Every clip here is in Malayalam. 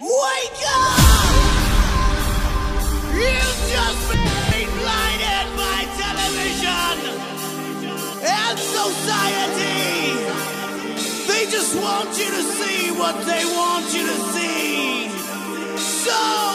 Wake up! You've just been blinded by television and society. They just want you to see what they want you to see. So,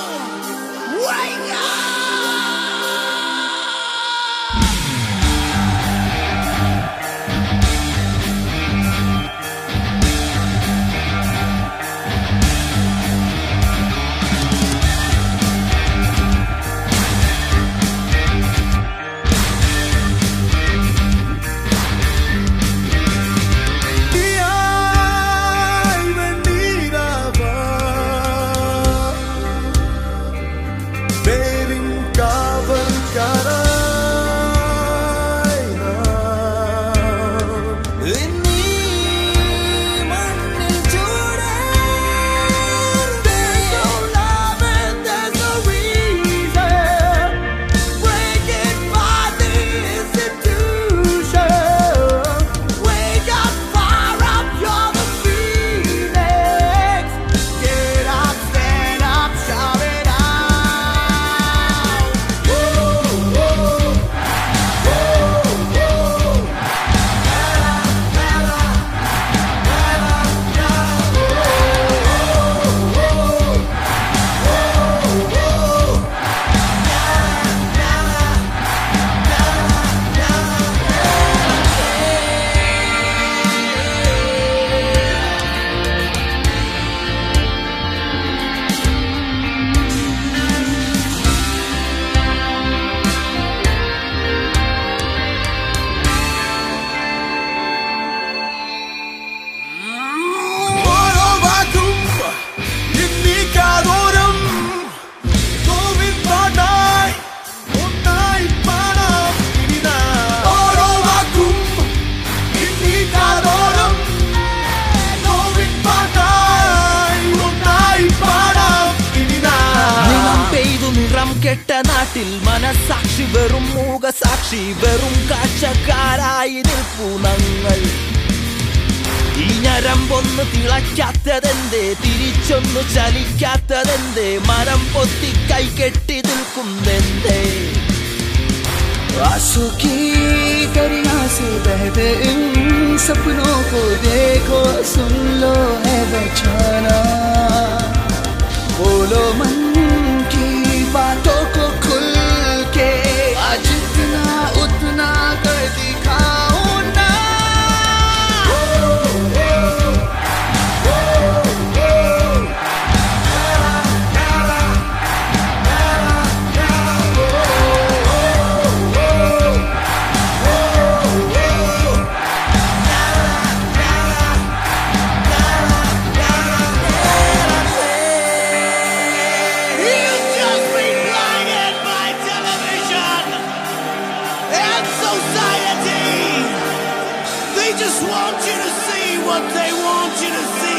കെട്ട നാട്ടിൽ മനസാക്ഷി വെറും മൂകസാക്ഷി വെറും കാഴ്ചക്കാരായി നിൽപ്പൂ ഞങ്ങൾ ഈ ഞരമ്പൊന്ന് തിളയ്ക്കാത്തതെന്തേ തിരിച്ചൊന്നു ചലിക്കാത്തതെന്തേ മരം പൊത്തി കൈ കെട്ടി നിൽക്കുന്നെന്തേ आंसू की दरिया से बहते इन सपनों को देखो सुन लो है बचाना society. They just want you to see what they want you to see.